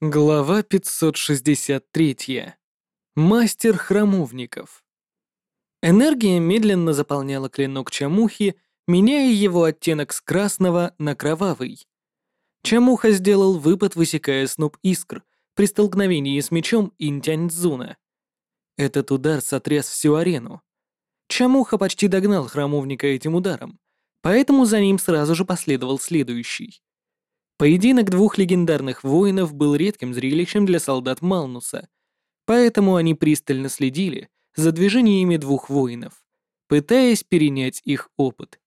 Глава 563. Мастер храмовников. Энергия медленно заполняла клинок Чамухи, меняя его оттенок с красного на кровавый. Чамуха сделал выпад, высекая сноп искр при столкновении с мечом Интяньцзуна. Этот удар сотряс всю арену. Чамуха почти догнал храмовника этим ударом, поэтому за ним сразу же последовал следующий. Поединок двух легендарных воинов был редким зрелищем для солдат Малнуса, поэтому они пристально следили за движениями двух воинов, пытаясь перенять их опыт.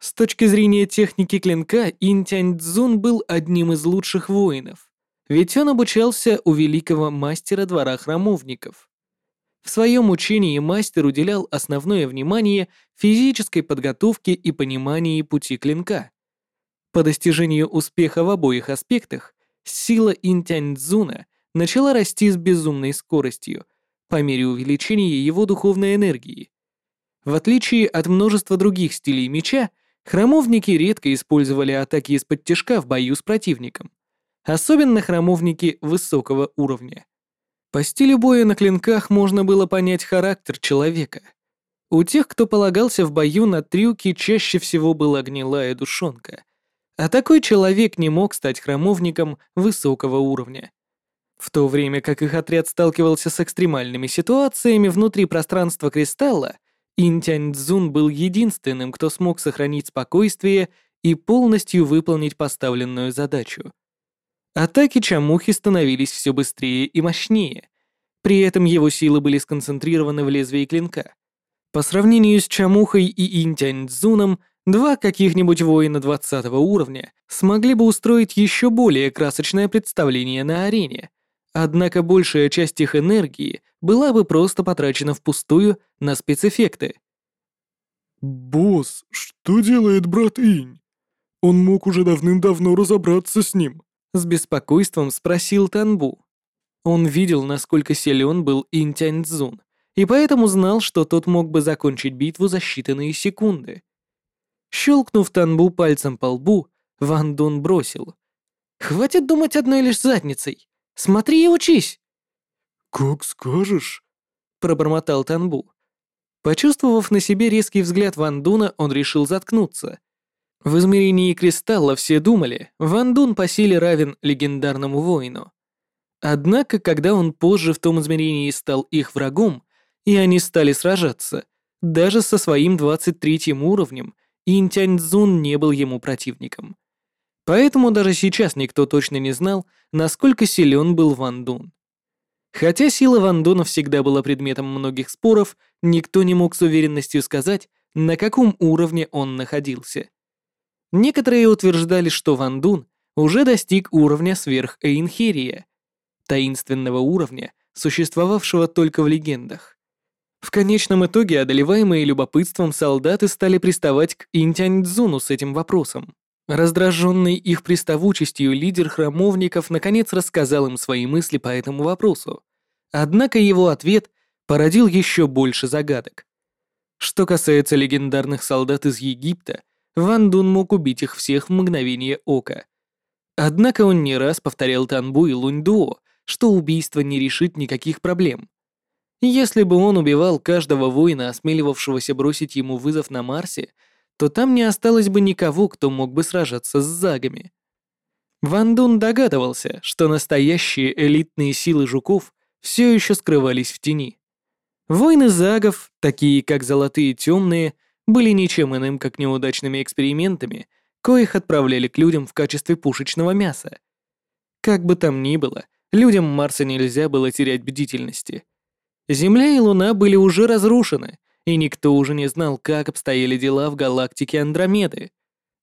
С точки зрения техники клинка, Интянь Цзун был одним из лучших воинов, ведь он обучался у великого мастера двора храмовников. В своем учении мастер уделял основное внимание физической подготовке и пониманию пути клинка. По достижению успеха в обоих аспектах, сила Интяньцзуна начала расти с безумной скоростью по мере увеличения его духовной энергии. В отличие от множества других стилей меча, храмовники редко использовали атаки из-под тяжка в бою с противником, особенно храмовники высокого уровня. По стилю боя на клинках можно было понять характер человека. У тех, кто полагался в бою на трюки, чаще всего была гнилая душонка — а такой человек не мог стать храмовником высокого уровня. В то время как их отряд сталкивался с экстремальными ситуациями внутри пространства кристалла, Интянь Цзун был единственным, кто смог сохранить спокойствие и полностью выполнить поставленную задачу. Атаки Чамухи становились все быстрее и мощнее. При этом его силы были сконцентрированы в лезвии клинка. По сравнению с Чамухой и Интянь Цзуном, Два каких-нибудь воина 20 уровня смогли бы устроить еще более красочное представление на арене, однако большая часть их энергии была бы просто потрачена впустую на спецэффекты. «Босс, что делает брат Инь? Он мог уже давным-давно разобраться с ним», — с беспокойством спросил Танбу. Он видел, насколько силен был Инь Тяньцзун, и поэтому знал, что тот мог бы закончить битву за считанные секунды. Щелкнув Танбу пальцем по лбу, Ван Дун бросил. «Хватит думать одной лишь задницей. Смотри и учись!» «Как скажешь», — пробормотал Танбу. Почувствовав на себе резкий взгляд Ван Дуна, он решил заткнуться. В измерении кристалла все думали, Ван Дун по силе равен легендарному воину. Однако, когда он позже в том измерении стал их врагом, и они стали сражаться, даже со своим 23 уровнем, Интяньцзун не был ему противником. Поэтому даже сейчас никто точно не знал, насколько силен был Ван Дун. Хотя сила Ван Дуна всегда была предметом многих споров, никто не мог с уверенностью сказать, на каком уровне он находился. Некоторые утверждали, что Ван Дун уже достиг уровня сверх Эйнхерия, таинственного уровня, существовавшего только в легендах. В конечном итоге, одолеваемые любопытством солдаты стали приставать к Интяньцзуну с этим вопросом. Раздраженный их приставучестью, лидер храмовников наконец рассказал им свои мысли по этому вопросу. Однако его ответ породил еще больше загадок. Что касается легендарных солдат из Египта, Ван Дун мог убить их всех в мгновение ока. Однако он не раз повторял Танбу и Луньдуо, что убийство не решит никаких проблем. Если бы он убивал каждого воина, осмеливавшегося бросить ему вызов на Марсе, то там не осталось бы никого, кто мог бы сражаться с загами. Ван Дун догадывался, что настоящие элитные силы жуков все еще скрывались в тени. Войны загов, такие как Золотые Темные, были ничем иным, как неудачными экспериментами, коих отправляли к людям в качестве пушечного мяса. Как бы там ни было, людям Марса нельзя было терять бдительности — Земля и Луна были уже разрушены, и никто уже не знал, как обстояли дела в галактике Андромеды.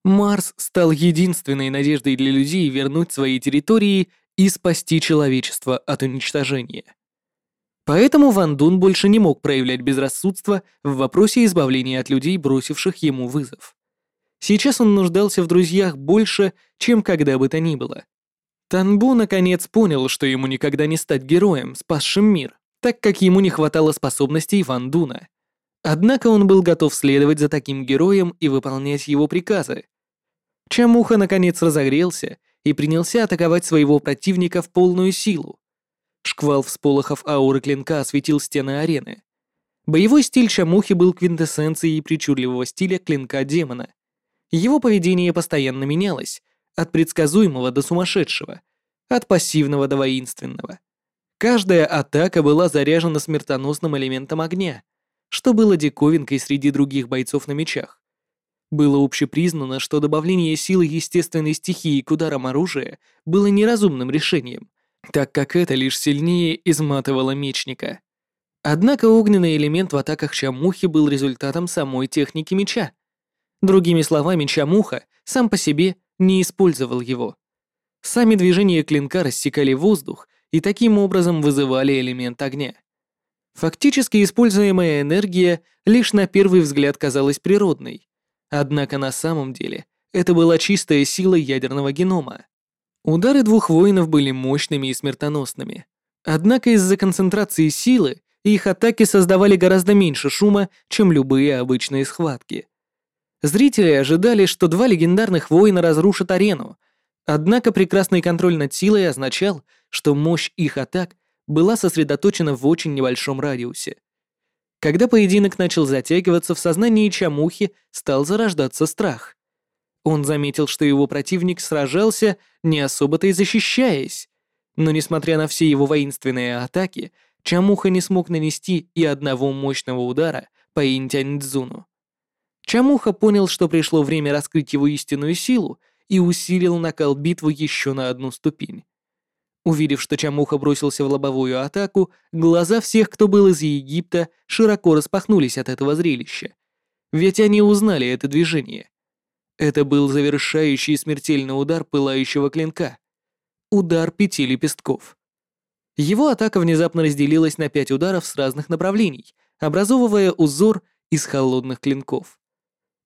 Марс стал единственной надеждой для людей вернуть свои территории и спасти человечество от уничтожения. Поэтому Ван Дун больше не мог проявлять безрассудство в вопросе избавления от людей, бросивших ему вызов. Сейчас он нуждался в друзьях больше, чем когда бы то ни было. Танбу наконец понял, что ему никогда не стать героем, спасшим мир так как ему не хватало способностей Ван Дуна. Однако он был готов следовать за таким героем и выполнять его приказы. Чамуха наконец разогрелся и принялся атаковать своего противника в полную силу. Шквал всполохов ауры клинка осветил стены арены. Боевой стиль Чамухи был квинтэссенцией причудливого стиля клинка демона. Его поведение постоянно менялось, от предсказуемого до сумасшедшего, от пассивного до воинственного. Каждая атака была заряжена смертоносным элементом огня, что было диковинкой среди других бойцов на мечах. Было общепризнано, что добавление силы естественной стихии к ударам оружия было неразумным решением, так как это лишь сильнее изматывало мечника. Однако огненный элемент в атаках Чамухи был результатом самой техники меча. Другими словами, Чамуха сам по себе не использовал его. Сами движения клинка рассекали воздух и таким образом вызывали элемент огня. Фактически используемая энергия лишь на первый взгляд казалась природной, однако на самом деле это была чистая сила ядерного генома. Удары двух воинов были мощными и смертоносными. Однако из-за концентрации силы их атаки создавали гораздо меньше шума, чем любые обычные схватки. Зрители ожидали, что два легендарных воина разрушат арену, однако прекрасный контроль над силой означал, что мощь их атак была сосредоточена в очень небольшом радиусе. Когда поединок начал затягиваться, в сознании Чамухи стал зарождаться страх. Он заметил, что его противник сражался, не особо-то и защищаясь. Но несмотря на все его воинственные атаки, Чамуха не смог нанести и одного мощного удара по Интяньцзуну. Чамуха понял, что пришло время раскрыть его истинную силу и усилил накал битвы еще на одну ступень. Увидев, что Чамуха бросился в лобовую атаку, глаза всех, кто был из Египта, широко распахнулись от этого зрелища. Ведь они узнали это движение. Это был завершающий смертельный удар пылающего клинка. Удар пяти лепестков. Его атака внезапно разделилась на пять ударов с разных направлений, образовывая узор из холодных клинков.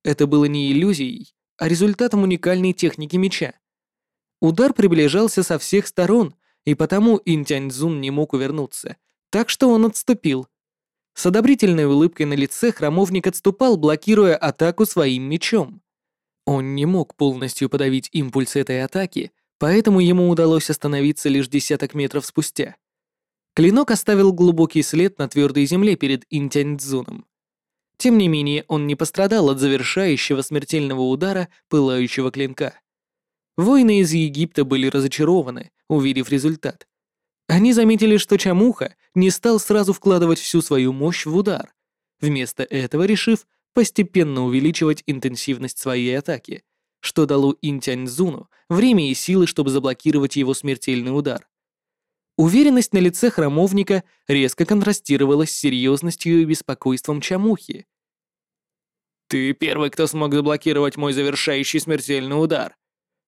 Это было не иллюзией, а результатом уникальной техники меча. Удар приближался со всех сторон, и потому Интяньцзун не мог увернуться, так что он отступил. С одобрительной улыбкой на лице храмовник отступал, блокируя атаку своим мечом. Он не мог полностью подавить импульс этой атаки, поэтому ему удалось остановиться лишь десяток метров спустя. Клинок оставил глубокий след на твердой земле перед Интяньцзуном. Тем не менее, он не пострадал от завершающего смертельного удара пылающего клинка. Воины из Египта были разочарованы, увидев результат. Они заметили, что Чамуха не стал сразу вкладывать всю свою мощь в удар, вместо этого решив постепенно увеличивать интенсивность своей атаки, что дало Интяньзуну время и силы, чтобы заблокировать его смертельный удар. Уверенность на лице храмовника резко контрастировала с серьезностью и беспокойством Чамухи. «Ты первый, кто смог заблокировать мой завершающий смертельный удар.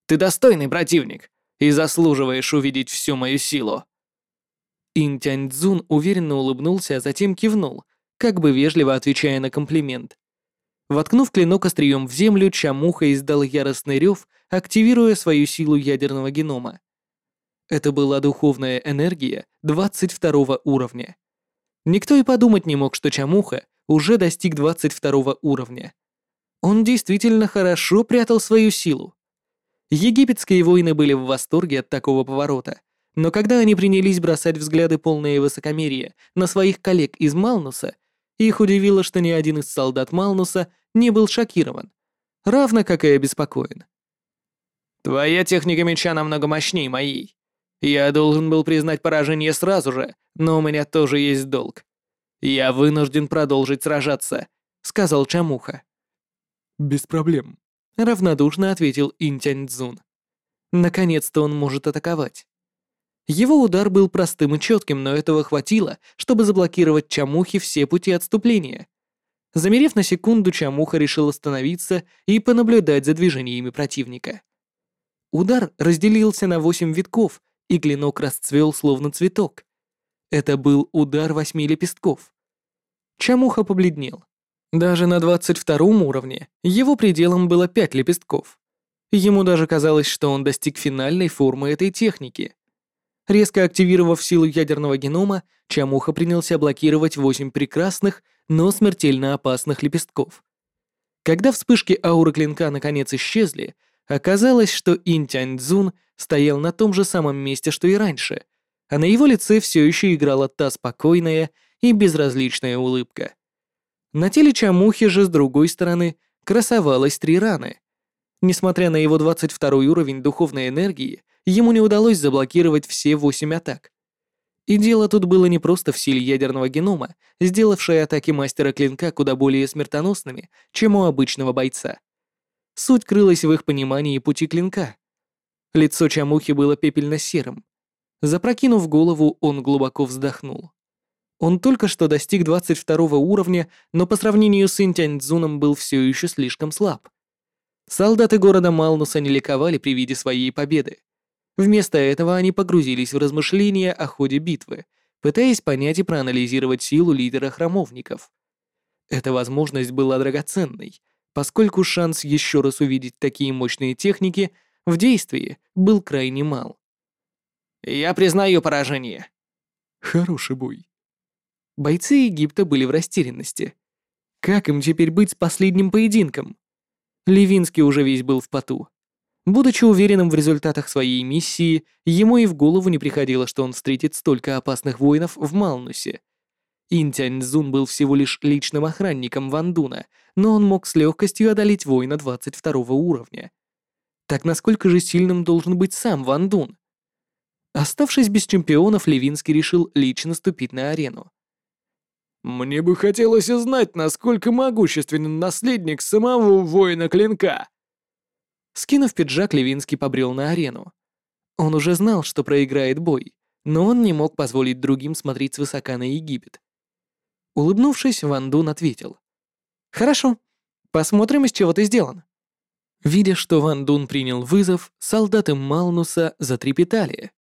Ты достойный противник и заслуживаешь увидеть всю мою силу». Интяньцзун уверенно улыбнулся, а затем кивнул, как бы вежливо отвечая на комплимент. Воткнув клинок острием в землю, Чамуха издал яростный рев, активируя свою силу ядерного генома. Это была духовная энергия 22 уровня. Никто и подумать не мог, что Чамуха уже достиг 22 уровня. Он действительно хорошо прятал свою силу. Египетские воины были в восторге от такого поворота, но когда они принялись бросать взгляды полные высокомерия на своих коллег из Малнуса, их удивило, что ни один из солдат Малнуса не был шокирован, равно как и обеспокоен. «Твоя техника меча намного мощнее моей. Я должен был признать поражение сразу же, но у меня тоже есть долг. Я вынужден продолжить сражаться», — сказал Чамуха. «Без проблем», — равнодушно ответил Интяньцзун. Наконец-то он может атаковать. Его удар был простым и четким, но этого хватило, чтобы заблокировать Чамухе все пути отступления. Замерев на секунду, Чамуха решил остановиться и понаблюдать за движениями противника. Удар разделился на восемь витков, и клинок расцвел словно цветок. Это был удар восьми лепестков. Чамуха побледнел. Даже на двадцать втором уровне его пределом было пять лепестков. Ему даже казалось, что он достиг финальной формы этой техники. Резко активировав силу ядерного генома, Чамуха принялся блокировать восемь прекрасных, но смертельно опасных лепестков. Когда вспышки ауры клинка наконец исчезли, Оказалось, что Ин Тяньцзун стоял на том же самом месте, что и раньше, а на его лице все еще играла та спокойная и безразличная улыбка. На теле Чамухи же, с другой стороны, красовалось три раны. Несмотря на его 22 уровень духовной энергии, ему не удалось заблокировать все восемь атак. И дело тут было не просто в силе ядерного генома, сделавшей атаки мастера клинка куда более смертоносными, чем у обычного бойца. Суть крылась в их понимании пути клинка. Лицо Чамухи было пепельно-серым. Запрокинув голову, он глубоко вздохнул. Он только что достиг 22 уровня, но по сравнению с Интяньцзуном был все еще слишком слаб. Солдаты города Малнуса не ликовали при виде своей победы. Вместо этого они погрузились в размышления о ходе битвы, пытаясь понять и проанализировать силу лидера храмовников. Эта возможность была драгоценной, поскольку шанс еще раз увидеть такие мощные техники в действии был крайне мал. «Я признаю поражение». Хороший бой. Бойцы Египта были в растерянности. Как им теперь быть с последним поединком? Левинский уже весь был в поту. Будучи уверенным в результатах своей миссии, ему и в голову не приходило, что он встретит столько опасных воинов в Малнусе. Интяньзун был всего лишь личным охранником Вандуна, но он мог с легкостью одолеть воина 22 уровня. Так насколько же сильным должен быть сам Вандун? Оставшись без чемпионов, Левинский решил лично ступить на арену. «Мне бы хотелось узнать, насколько могущественен наследник самого воина клинка». Скинув пиджак, Левинский побрел на арену. Он уже знал, что проиграет бой, но он не мог позволить другим смотреть свысока на Египет. Улыбнувшись, Ван Дун ответил. «Хорошо. Посмотрим, из чего ты сделан». Видя, что Ван Дун принял вызов, солдаты Малнуса затрепетали.